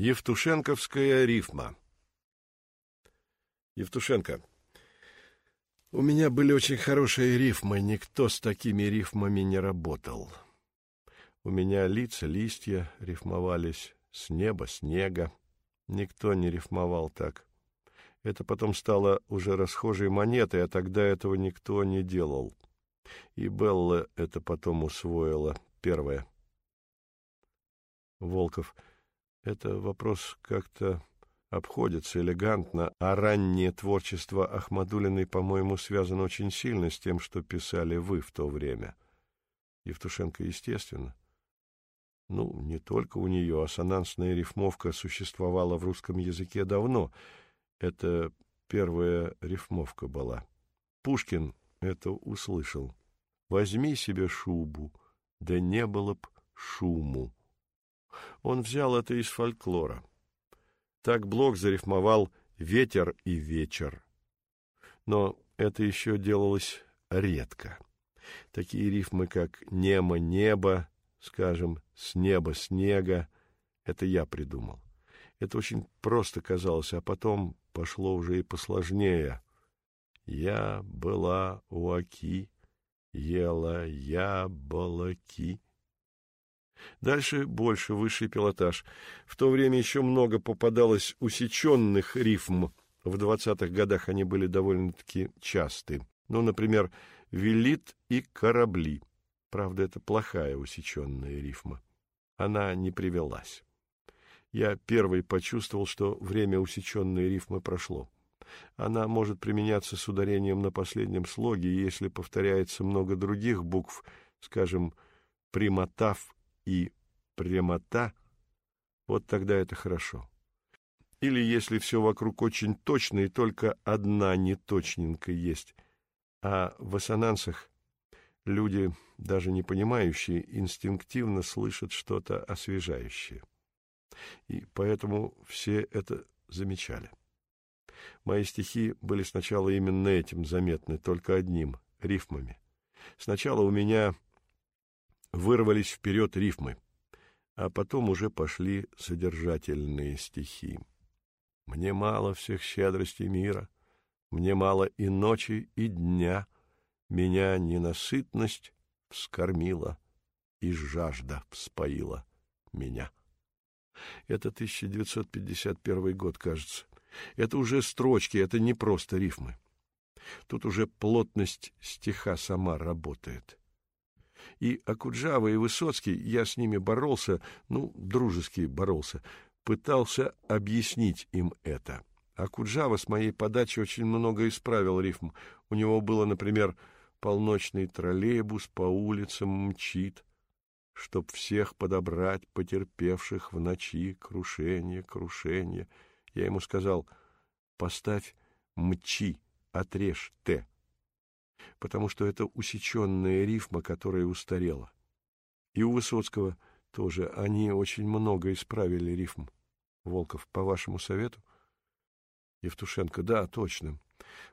Евтушенковская рифма. Евтушенко. У меня были очень хорошие рифмы, никто с такими рифмами не работал. У меня лица, листья рифмовались, с неба, снега. Никто не рифмовал так. Это потом стало уже расхожей монетой, а тогда этого никто не делал. И Белла это потом усвоила. Первое. Волков. Это вопрос как-то обходится элегантно, а раннее творчество Ахмадулиной, по-моему, связано очень сильно с тем, что писали вы в то время. Евтушенко, естественно. Ну, не только у нее, ассонансная рифмовка существовала в русском языке давно. Это первая рифмовка была. Пушкин это услышал. «Возьми себе шубу, да не было б шуму». Он взял это из фольклора. Так Блок зарифмовал «ветер» и «вечер». Но это еще делалось редко. Такие рифмы, как «немо» — «небо», скажем, «с неба» — «снега» — это я придумал. Это очень просто казалось, а потом пошло уже и посложнее. Я была у Аки, ела яблоки. Дальше больше, высший пилотаж. В то время еще много попадалось усеченных рифм. В двадцатых годах они были довольно-таки часты. Ну, например, «велит» и «корабли». Правда, это плохая усеченная рифма. Она не привелась. Я первый почувствовал, что время усеченной рифмы прошло. Она может применяться с ударением на последнем слоге, если повторяется много других букв, скажем, примотав и прямота, вот тогда это хорошо. Или если все вокруг очень точно и только одна неточненька есть, а в ассонансах люди, даже не понимающие, инстинктивно слышат что-то освежающее. И поэтому все это замечали. Мои стихи были сначала именно этим заметны, только одним — рифмами. Сначала у меня вырвались вперед рифмы, а потом уже пошли содержательные стихи. Мне мало всех щедростей мира, мне мало и ночи, и дня, меня ненасытность вскормила, и жажда вспоила меня. Это 1951 год, кажется. Это уже строчки, это не просто рифмы. Тут уже плотность стиха сама работает. И Акуджава, и Высоцкий, я с ними боролся, ну, дружески боролся, пытался объяснить им это. Акуджава с моей подачи очень много исправил рифм. У него было, например, «Полночный троллейбус по улицам мчит», чтоб всех подобрать, потерпевших в ночи крушение, крушение. Я ему сказал, поставь «мчи», отрежь «т» потому что это усеченная рифма, которая устарела. И у Высоцкого тоже они очень много исправили рифм. Волков, по вашему совету? Евтушенко, да, точно.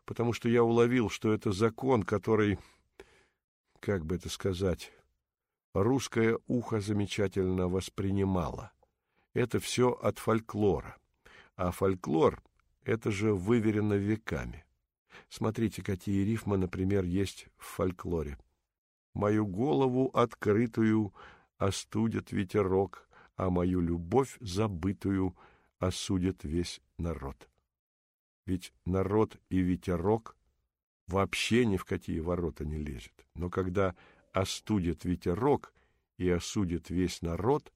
Потому что я уловил, что это закон, который, как бы это сказать, русское ухо замечательно воспринимало. Это все от фольклора. А фольклор — это же выверено веками. Смотрите, какие рифмы, например, есть в фольклоре. «Мою голову открытую остудит ветерок, а мою любовь забытую осудит весь народ». Ведь народ и ветерок вообще ни в какие ворота не лезет. Но когда остудит ветерок и осудит весь народ,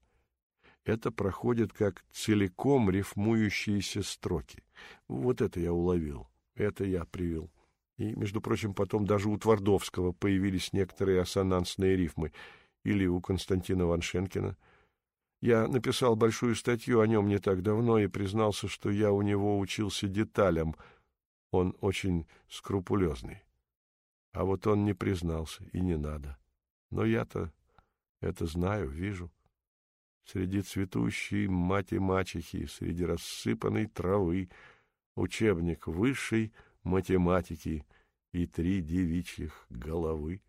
это проходит как целиком рифмующиеся строки. Вот это я уловил. Это я привел. И, между прочим, потом даже у Твардовского появились некоторые ассонансные рифмы. Или у Константина Ваншенкина. Я написал большую статью о нем не так давно и признался, что я у него учился деталям. Он очень скрупулезный. А вот он не признался, и не надо. Но я-то это знаю, вижу. Среди цветущей мать и мачехи, среди рассыпанной травы — учебник высшей математики и три девичьих головы.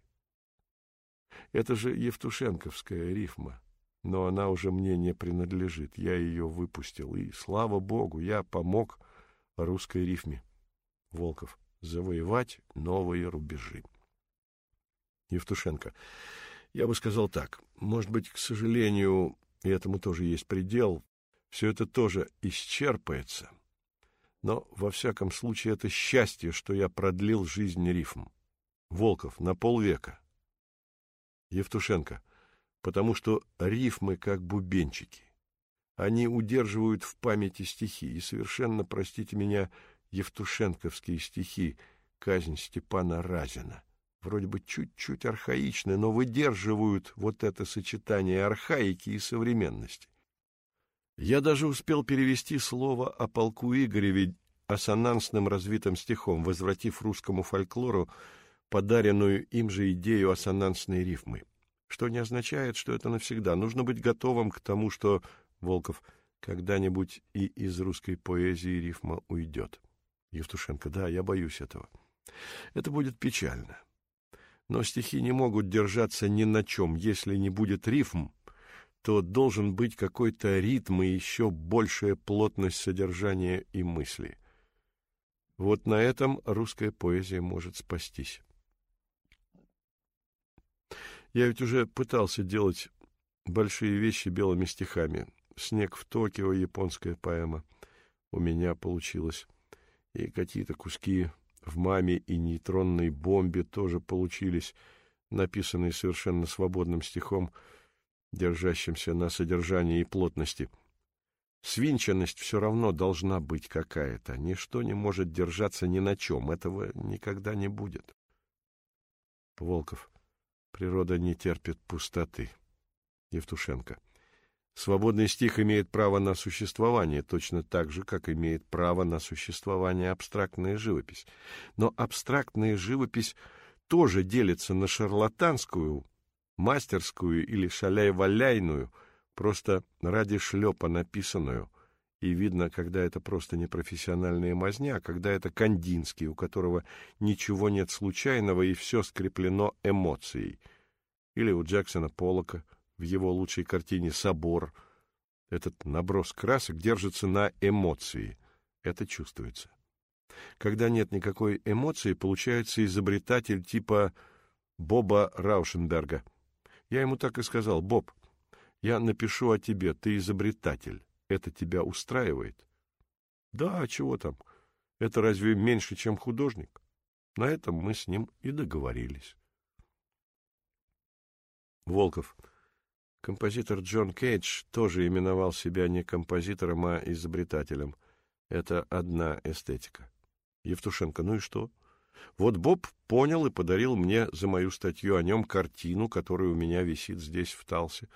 Это же Евтушенковская рифма. но она уже мне не принадлежит. Я ее выпустил, и, слава богу, я помог русской рифме. Волков. Завоевать новые рубежи. Евтушенко. Я бы сказал так. Может быть, к сожалению, и этому тоже есть предел, все это тоже исчерпается. Но, во всяком случае, это счастье, что я продлил жизнь рифм. Волков на полвека. Евтушенко. Потому что рифмы как бубенчики. Они удерживают в памяти стихи, и совершенно, простите меня, евтушенковские стихи «Казнь Степана Разина» вроде бы чуть-чуть архаичны, но выдерживают вот это сочетание архаики и современности. Я даже успел перевести слово о полку Игореве ассонансным развитым стихом, возвратив русскому фольклору подаренную им же идею ассонансной рифмы, что не означает, что это навсегда. Нужно быть готовым к тому, что, Волков, когда-нибудь и из русской поэзии рифма уйдет. Евтушенко, да, я боюсь этого. Это будет печально. Но стихи не могут держаться ни на чем. Если не будет рифм, то должен быть какой-то ритм и еще большая плотность содержания и мысли. Вот на этом русская поэзия может спастись. Я ведь уже пытался делать большие вещи белыми стихами. «Снег в Токио» — японская поэма. У меня получилось. И какие-то куски в «Маме» и «Нейтронной бомбе» тоже получились, написанные совершенно свободным стихом, держащимся на содержании и плотности. Свинченность все равно должна быть какая-то. Ничто не может держаться ни на чем. Этого никогда не будет. Волков. Природа не терпит пустоты. Евтушенко. Свободный стих имеет право на существование, точно так же, как имеет право на существование абстрактная живопись. Но абстрактная живопись тоже делится на шарлатанскую, мастерскую или шаляй-валяйную, просто ради шлепа написанную, и видно, когда это просто непрофессиональная мазня, а когда это Кандинский, у которого ничего нет случайного и все скреплено эмоцией. Или у Джексона Поллока в его лучшей картине «Собор». Этот наброс красок держится на эмоции. Это чувствуется. Когда нет никакой эмоции, получается изобретатель типа Боба Раушенберга. Я ему так и сказал, «Боб, я напишу о тебе, ты изобретатель» это тебя устраивает? Да, а чего там? Это разве меньше, чем художник? На этом мы с ним и договорились. Волков. Композитор Джон Кейдж тоже именовал себя не композитором, а изобретателем. Это одна эстетика. Евтушенко. Ну и что? Вот Боб понял и подарил мне за мою статью о нем картину, которая у меня висит здесь в Талсе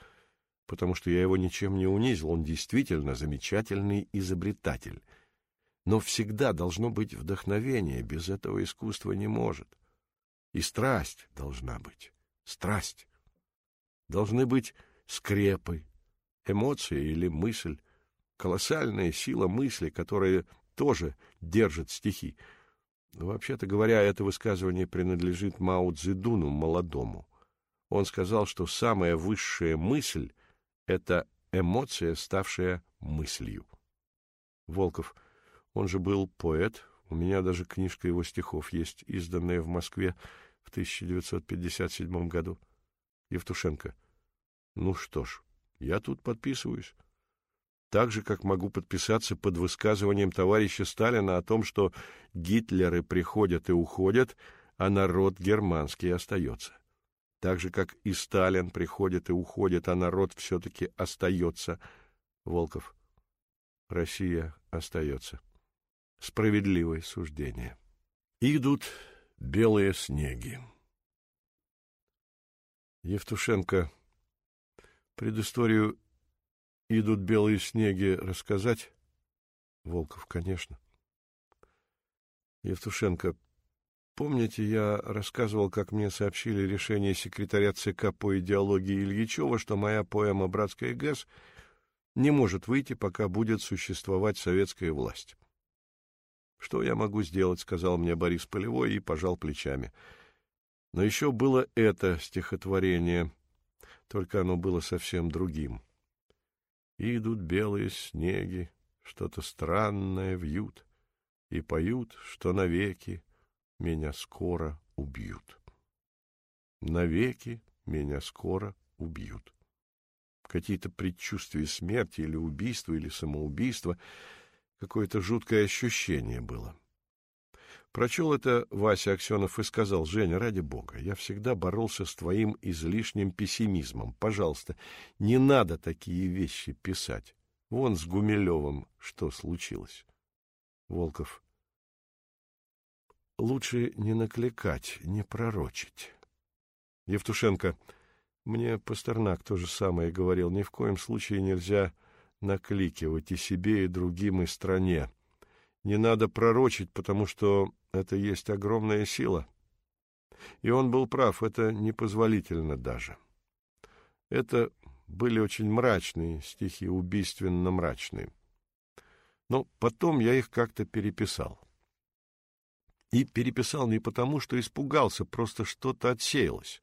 потому что я его ничем не унизил, он действительно замечательный изобретатель. Но всегда должно быть вдохновение, без этого искусство не может. И страсть должна быть, страсть. Должны быть скрепы, эмоции или мысль, колоссальная сила мысли, которая тоже держит стихи. Вообще-то говоря, это высказывание принадлежит Мао Цзэдуну, молодому. Он сказал, что самая высшая мысль — это эмоция, ставшая мыслью. Волков. Он же был поэт. У меня даже книжка его стихов есть, изданная в Москве в 1957 году. Евтушенко. Ну что ж, я тут подписываюсь. Так же, как могу подписаться под высказыванием товарища Сталина о том, что Гитлеры приходят и уходят, а народ германский остается так же, как и Сталин приходит и уходит, а народ все-таки остается. Волков. Россия остается. Справедливое суждение. Идут белые снеги. Евтушенко. Предысторию «Идут белые снеги» рассказать? Волков, конечно. Евтушенко. Помните, я рассказывал, как мне сообщили решение секретаря ЦК по идеологии Ильичева, что моя поэма «Братская ГЭС» не может выйти, пока будет существовать советская власть. «Что я могу сделать?» — сказал мне Борис Полевой и пожал плечами. Но еще было это стихотворение. только оно было совсем другим. Идут белые снеги, что-то странное вьют, и поют, что навеки меня скоро убьют. Навеки меня скоро убьют. Какие-то предчувствия смерти или убийства, или самоубийства, какое-то жуткое ощущение было. Прочел это Вася Аксенов и сказал, «Женя, ради бога, я всегда боролся с твоим излишним пессимизмом. Пожалуйста, не надо такие вещи писать. Вон с Гумилевым что случилось?» Волков. «Лучше не накликать, не пророчить». Евтушенко. Мне Пастернак то же самое говорил. Ни в коем случае нельзя накликивать и себе, и другим, и стране. Не надо пророчить, потому что это есть огромная сила. И он был прав, это непозволительно даже. Это были очень мрачные стихи, убийственно мрачные. Но потом я их как-то переписал. И переписал не потому, что испугался, просто что-то отсеялось.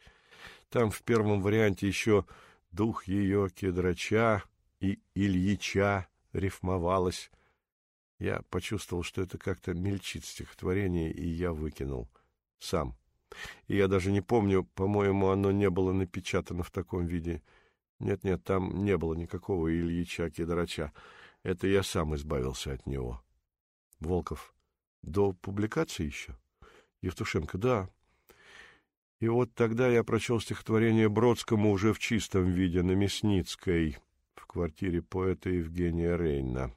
Там в первом варианте еще дух ее кедрача и Ильича рифмовалось. Я почувствовал, что это как-то мельчит стихотворение, и я выкинул сам. И я даже не помню, по-моему, оно не было напечатано в таком виде. Нет-нет, там не было никакого Ильича Кедрача. Это я сам избавился от него. Волков. До публикации еще? Евтушенко. Да. И вот тогда я прочел стихотворение Бродскому уже в чистом виде на Мясницкой, в квартире поэта Евгения Рейна.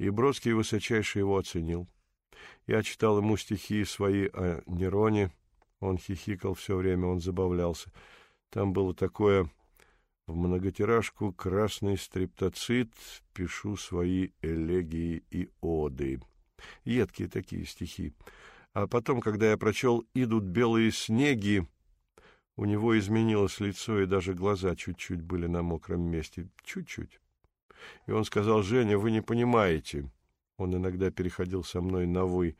И Бродский высочайше его оценил. Я читал ему стихи свои о Нероне. Он хихикал все время, он забавлялся. Там было такое в многотиражку «Красный стриптоцит» пишу свои элегии и оды. Едкие такие стихи. А потом, когда я прочел «Идут белые снеги», у него изменилось лицо, и даже глаза чуть-чуть были на мокром месте. Чуть-чуть. И он сказал, «Женя, вы не понимаете». Он иногда переходил со мной на «вы»,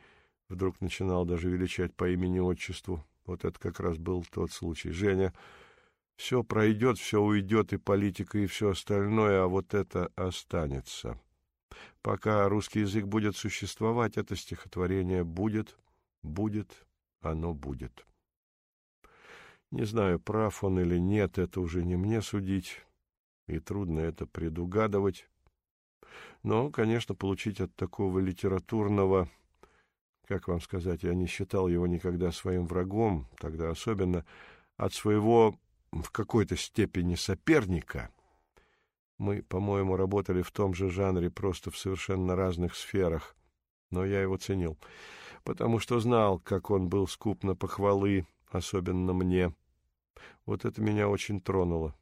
вдруг начинал даже величать по имени-отчеству. Вот это как раз был тот случай. «Женя, все пройдет, все уйдет, и политика, и все остальное, а вот это останется. Пока русский язык будет существовать, это стихотворение будет, Будет, оно будет. Не знаю, прав он или нет, это уже не мне судить, и трудно это предугадывать. Но, конечно, получить от такого литературного, как вам сказать, я не считал его никогда своим врагом, тогда особенно от своего в какой-то степени соперника. Мы, по-моему, работали в том же жанре, просто в совершенно разных сферах, но я его ценил потому что знал, как он был скуп на похвалы, особенно мне. Вот это меня очень тронуло.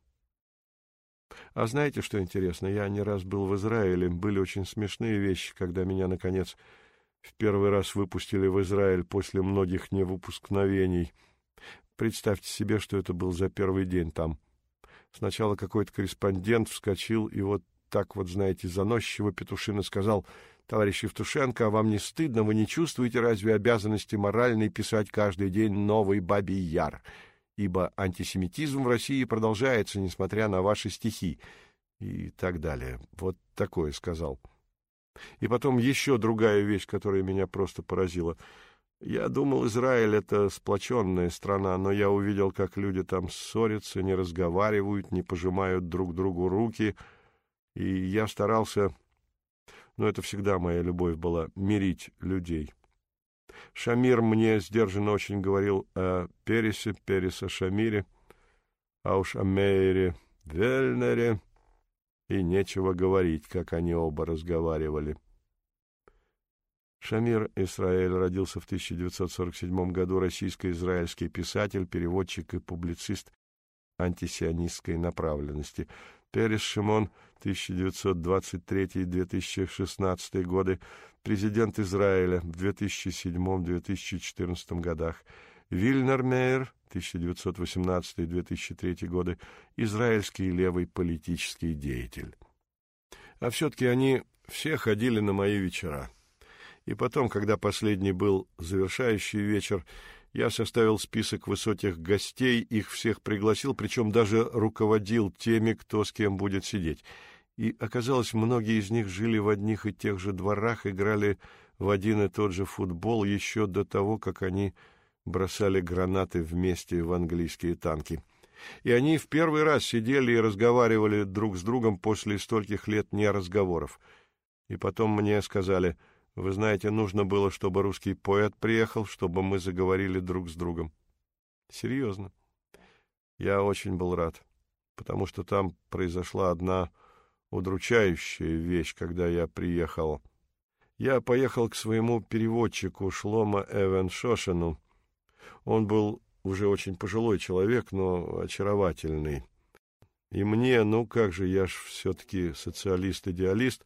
А знаете, что интересно? Я не раз был в Израиле, были очень смешные вещи, когда меня, наконец, в первый раз выпустили в Израиль после многих невыпускновений. Представьте себе, что это был за первый день там. Сначала какой-то корреспондент вскочил и вот так вот, знаете, заносчиво петушина сказал — Товарищ Евтушенко, а вам не стыдно, вы не чувствуете разве обязанности моральной писать каждый день новый бабий яр? Ибо антисемитизм в России продолжается, несмотря на ваши стихи. И так далее. Вот такое сказал. И потом еще другая вещь, которая меня просто поразила. Я думал, Израиль — это сплоченная страна, но я увидел, как люди там ссорятся, не разговаривают, не пожимают друг другу руки, и я старался но это всегда моя любовь была — мирить людей. Шамир мне сдержанно очень говорил о Пересе, Переса Шамире, а уж о Мейере Вельнере, и нечего говорить, как они оба разговаривали. Шамир Исраэль родился в 1947 году, российско-израильский писатель, переводчик и публицист антисионистской направленности. Перес Шимон, 1923-2016 годы, президент Израиля в 2007-2014 годах. Вильнер Мейер, 1918-2003 годы, израильский левый политический деятель. А все-таки они все ходили на мои вечера. И потом, когда последний был завершающий вечер, Я составил список высоких гостей, их всех пригласил, причем даже руководил теми, кто с кем будет сидеть. И оказалось, многие из них жили в одних и тех же дворах, играли в один и тот же футбол еще до того, как они бросали гранаты вместе в английские танки. И они в первый раз сидели и разговаривали друг с другом после стольких лет неразговоров. И потом мне сказали, вы знаете, нужно было, чтобы русский поэт приехал, чтобы мы заговорили друг с другом. Серьезно. Я очень был рад, потому что там произошла одна удручающая вещь, когда я приехал. Я поехал к своему переводчику Шлома Эвен Шошину. Он был уже очень пожилой человек, но очаровательный. И мне, ну как же, я ж все-таки социалист-идеалист,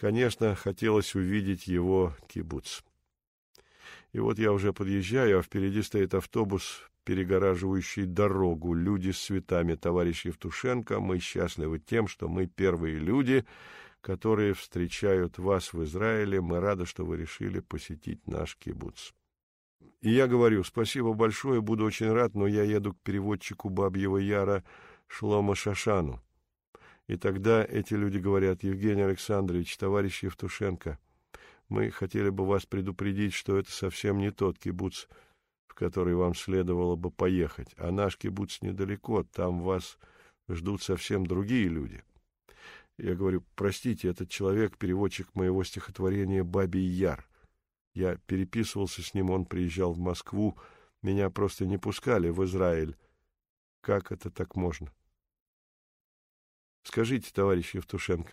конечно, хотелось увидеть его кибуц. И вот я уже подъезжаю, а впереди стоит автобус, перегораживающий дорогу. Люди с цветами, товарищ Евтушенко, мы счастливы тем, что мы первые люди, которые встречают вас в Израиле. Мы рады, что вы решили посетить наш кибуц. И я говорю, спасибо большое, буду очень рад, но я еду к переводчику Бабьего Яра Шлома Шашану. И тогда эти люди говорят, Евгений Александрович, товарищ Евтушенко, мы хотели бы вас предупредить, что это совсем не тот кибуц, в который вам следовало бы поехать, а наш кибуц недалеко, там вас ждут совсем другие люди. Я говорю, простите, этот человек — переводчик моего стихотворения «Бабий Яр». Я переписывался с ним, он приезжал в Москву. Меня просто не пускали в Израиль. Как это так можно? Скажите, товарищ Евтушенко,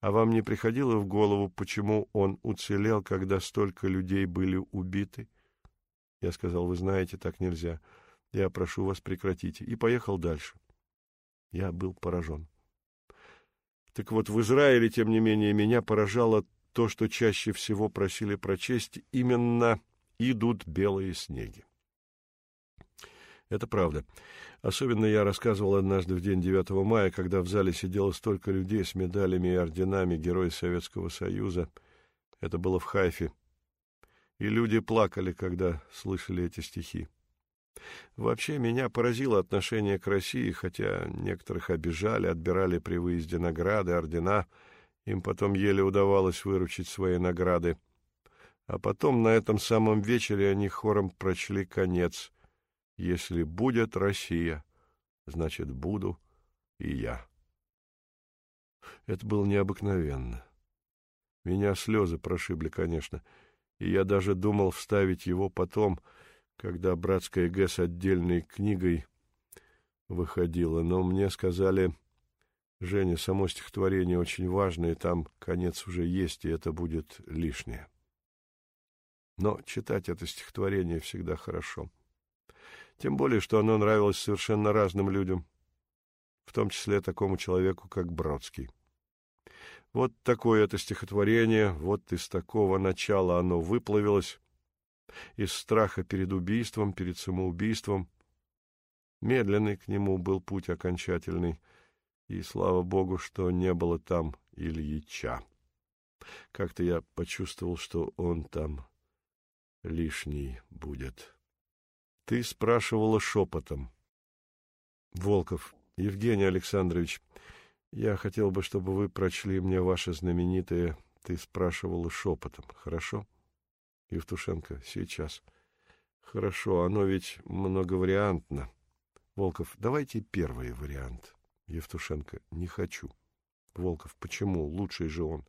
а вам не приходило в голову, почему он уцелел, когда столько людей были убиты? Я сказал, вы знаете, так нельзя. Я прошу вас, прекратите. И поехал дальше. Я был поражен. Так вот, в Израиле, тем не менее, меня поражало то, что чаще всего просили прочесть, именно «Идут белые снеги». Это правда. Особенно я рассказывал однажды в день 9 мая, когда в зале сидело столько людей с медалями и орденами Героя Советского Союза. Это было в Хайфе. И люди плакали, когда слышали эти стихи. Вообще меня поразило отношение к России, хотя некоторых обижали, отбирали при выезде награды, ордена — им потом еле удавалось выручить свои награды. А потом на этом самом вечере они хором прочли конец. «Если будет Россия, значит, буду и я». Это было необыкновенно. Меня слезы прошибли, конечно, и я даже думал вставить его потом, когда братская ГЭ отдельной книгой выходила, но мне сказали Женя, само стихотворение очень важное, там конец уже есть, и это будет лишнее. Но читать это стихотворение всегда хорошо. Тем более, что оно нравилось совершенно разным людям, в том числе такому человеку, как Бродский. Вот такое это стихотворение, вот из такого начала оно выплавилось, из страха перед убийством, перед самоубийством. Медленный к нему был путь окончательный — и слава богу, что не было там Ильича. Как-то я почувствовал, что он там лишний будет. Ты спрашивала шепотом. Волков, Евгений Александрович, я хотел бы, чтобы вы прочли мне ваше знаменитое «Ты спрашивала шепотом», хорошо? Евтушенко, сейчас. Хорошо, оно ведь многовариантно. Волков, давайте первый вариант. Евтушенко. Не хочу. Волков. Почему? Лучший же он.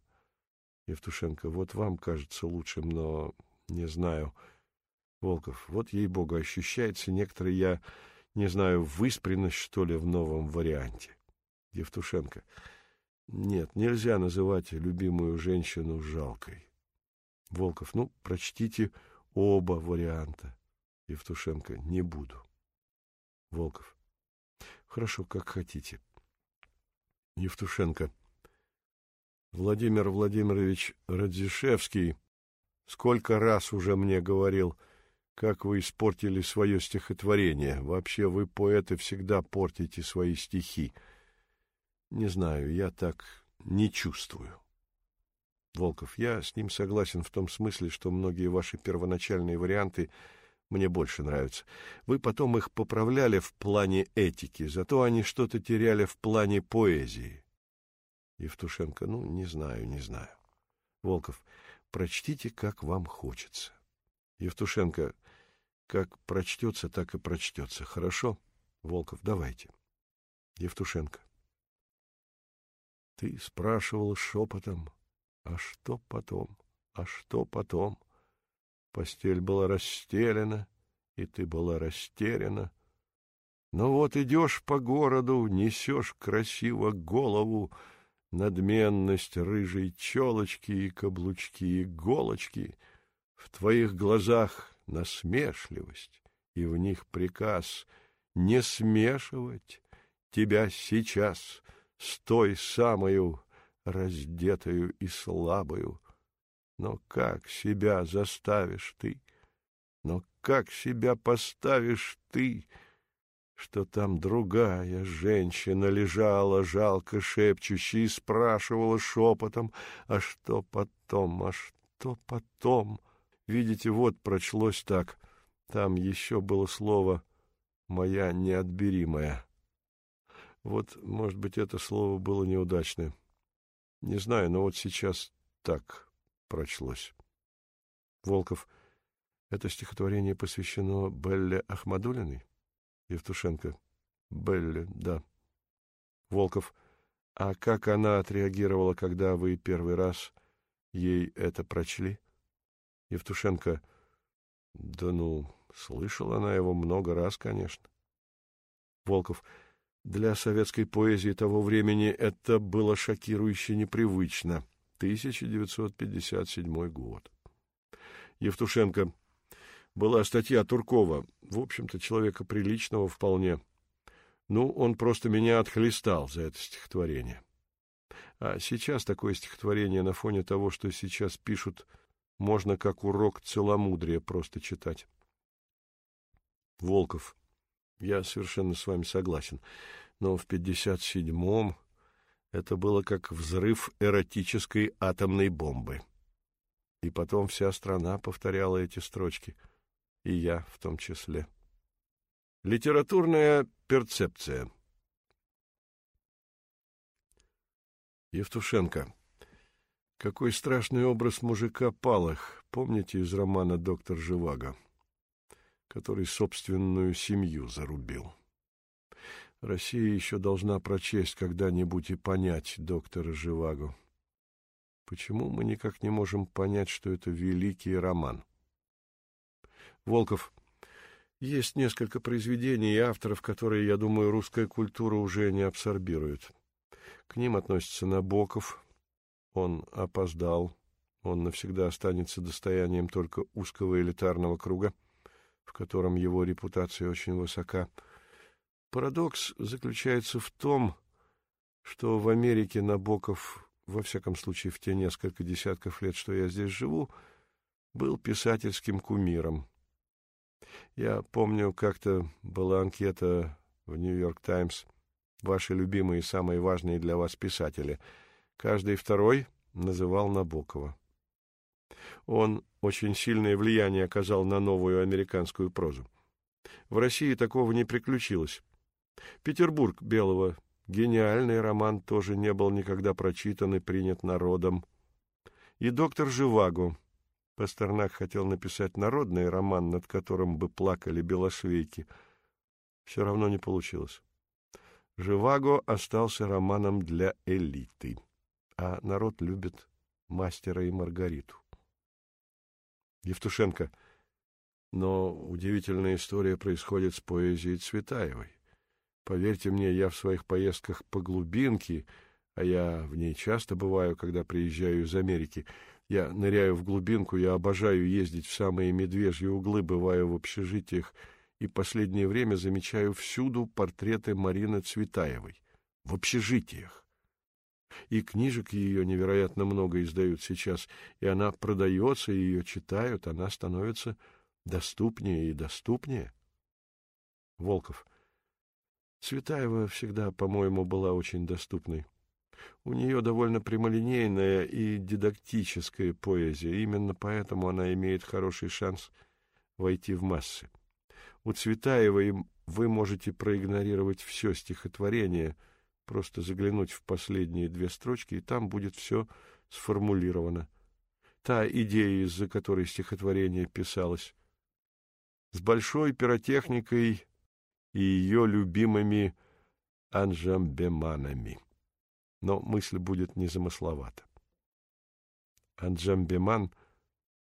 Евтушенко. Вот вам кажется лучшим, но не знаю. Волков. Вот ей-богу, ощущается некоторая, я не знаю, выспренность, что ли, в новом варианте. Евтушенко. Нет, нельзя называть любимую женщину жалкой. Волков. Ну, прочтите оба варианта. Евтушенко. Не буду. Волков. Хорошо, как хотите. Евтушенко. Владимир Владимирович Радзишевский сколько раз уже мне говорил, как вы испортили свое стихотворение. Вообще вы, поэты, всегда портите свои стихи. Не знаю, я так не чувствую. Волков, я с ним согласен в том смысле, что многие ваши первоначальные варианты мне больше нравятся. Вы потом их поправляли в плане этики, зато они что-то теряли в плане поэзии. Евтушенко, ну, не знаю, не знаю. Волков, прочтите, как вам хочется. Евтушенко, как прочтется, так и прочтется. Хорошо? Волков, давайте. Евтушенко. Ты спрашивал шепотом, а что потом, а что потом? Постель была расстелена, и ты была растеряна. Но вот идешь по городу, несешь красиво голову, надменность рыжей челочки и каблучки иголочки, в твоих глазах насмешливость, и в них приказ не смешивать тебя сейчас с той самою раздетою и слабою. Но как себя заставишь ты? Но как себя поставишь ты, что там другая женщина лежала, жалко шепчущая, и спрашивала шепотом, а что потом, а что потом? Видите, вот прочлось так. Там еще было слово «моя неотберимая». Вот, может быть, это слово было неудачное. Не знаю, но вот сейчас так прочлось. Волков. Это стихотворение посвящено Белле Ахмадулиной? Евтушенко. Белле, да. Волков. А как она отреагировала, когда вы первый раз ей это прочли? Евтушенко. Да ну, слышала она его много раз, конечно. Волков. Для советской поэзии того времени это было шокирующе непривычно. 1957 год. Евтушенко. Была статья Туркова, в общем-то, человека приличного вполне. Ну, он просто меня отхлестал за это стихотворение. А сейчас такое стихотворение на фоне того, что сейчас пишут, можно как урок целомудрия просто читать. Волков. Я совершенно с вами согласен. Но в 57-м это было как взрыв эротической атомной бомбы. И потом вся страна повторяла эти строчки, и я в том числе. Литературная перцепция. Евтушенко. Какой страшный образ мужика Палах, помните из романа «Доктор Живаго», который собственную семью зарубил? Россия еще должна прочесть когда-нибудь и понять доктора Живаго. Почему мы никак не можем понять, что это великий роман? Волков. Есть несколько произведений и авторов, которые, я думаю, русская культура уже не абсорбирует. К ним относится Набоков. Он опоздал. Он навсегда останется достоянием только узкого элитарного круга, в котором его репутация очень высока — Парадокс заключается в том, что в Америке Набоков, во всяком случае в те несколько десятков лет, что я здесь живу, был писательским кумиром. Я помню, как-то была анкета в «Нью-Йорк Таймс» «Ваши любимые и самые важные для вас писатели». Каждый второй называл Набокова. Он очень сильное влияние оказал на новую американскую прозу. В России такого не приключилось. Петербург Белого. Гениальный роман тоже не был никогда прочитан и принят народом. И доктор Живаго. Пастернак хотел написать народный роман, над которым бы плакали белошвейки. Все равно не получилось. Живаго остался романом для элиты, а народ любит мастера и Маргариту. Евтушенко. Но удивительная история происходит с поэзией Цветаевой. Поверьте мне, я в своих поездках по глубинке, а я в ней часто бываю, когда приезжаю из Америки, я ныряю в глубинку, я обожаю ездить в самые медвежьи углы, бываю в общежитиях, и последнее время замечаю всюду портреты Марины Цветаевой. В общежитиях. И книжек ее невероятно много издают сейчас, и она продается, и ее читают, она становится доступнее и доступнее. Волков. Цветаева всегда, по-моему, была очень доступной. У нее довольно прямолинейная и дидактическая поэзия, именно поэтому она имеет хороший шанс войти в массы. У Цветаевой вы можете проигнорировать все стихотворение, просто заглянуть в последние две строчки, и там будет все сформулировано. Та идея, из-за которой стихотворение писалось. С большой пиротехникой и ее любимыми анжамбеманами. Но мысль будет незамысловата. Анджамбеман —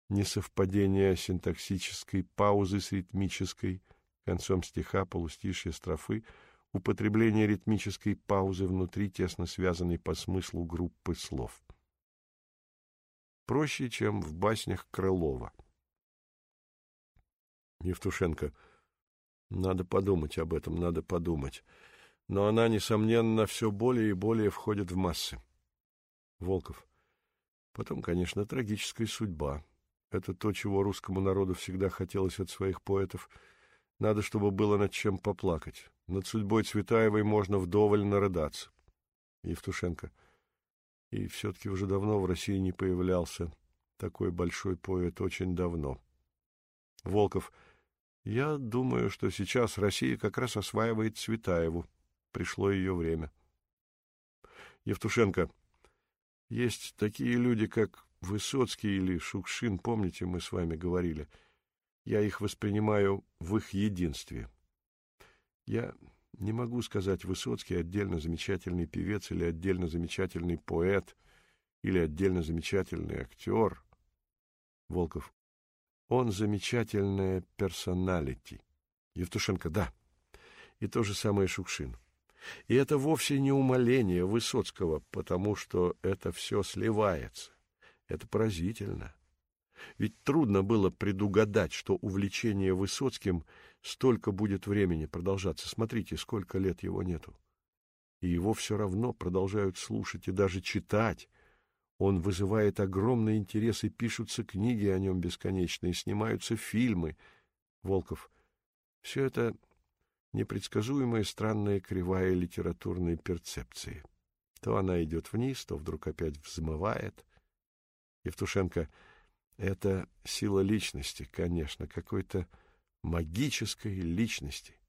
несовпадение синтаксической паузы с ритмической, концом стиха, полустишья, строфы, употребление ритмической паузы внутри тесно связанной по смыслу группы слов. Проще, чем в баснях Крылова. Евтушенко. Надо подумать об этом, надо подумать. Но она, несомненно, все более и более входит в массы. Волков. Потом, конечно, трагическая судьба. Это то, чего русскому народу всегда хотелось от своих поэтов. Надо, чтобы было над чем поплакать. Над судьбой Цветаевой можно вдоволь нарыдаться. Евтушенко. И все-таки уже давно в России не появлялся такой большой поэт, очень давно. Волков. Я думаю, что сейчас Россия как раз осваивает Цветаеву. Пришло ее время. Евтушенко. Есть такие люди, как Высоцкий или Шукшин, помните, мы с вами говорили. Я их воспринимаю в их единстве. Я не могу сказать, Высоцкий отдельно замечательный певец или отдельно замечательный поэт или отдельно замечательный актер. Волков. Он замечательная персоналити. Евтушенко. Да. И то же самое Шукшин. И это вовсе не умоление Высоцкого, потому что это все сливается. Это поразительно. Ведь трудно было предугадать, что увлечение Высоцким столько будет времени продолжаться. Смотрите, сколько лет его нету. И его все равно продолжают слушать и даже читать. Он вызывает огромный интерес, и пишутся книги о нем бесконечные, снимаются фильмы. Волков. Все это непредсказуемая странная кривая литературной перцепции. То она идет вниз, то вдруг опять взмывает. Евтушенко — это сила личности, конечно, какой-то магической личности.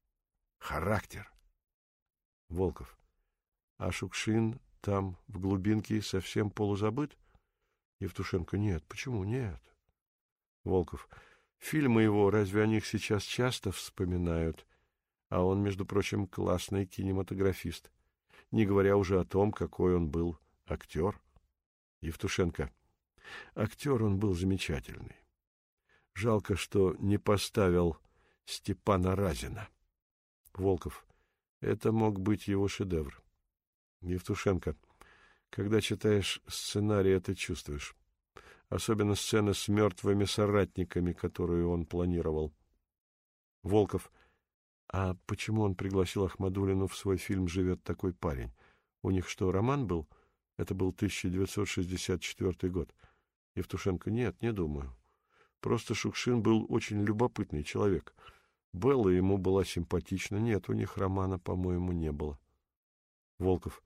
Характер. Волков. А Шукшин там, в глубинке, совсем полузабыт? Евтушенко. Нет. Почему нет? Волков. Фильмы его, разве о них сейчас часто вспоминают? А он, между прочим, классный кинематографист. Не говоря уже о том, какой он был актер. Евтушенко. Актер он был замечательный. Жалко, что не поставил Степана Разина. Волков. Это мог быть его шедевр. Евтушенко. Когда читаешь сценарий, это чувствуешь. Особенно сцены с мертвыми соратниками, которую он планировал. Волков. А почему он пригласил Ахмадулину в свой фильм «Живет такой парень»? У них что, роман был? Это был 1964 год. Евтушенко, нет, не думаю. Просто Шукшин был очень любопытный человек. Белла ему была симпатична. Нет, у них романа, по-моему, не было. Волков,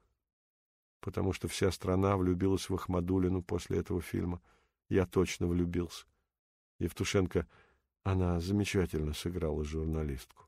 потому что вся страна влюбилась в Ахмадулину после этого фильма. Я точно влюбился. Евтушенко, она замечательно сыграла журналистку.